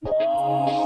Música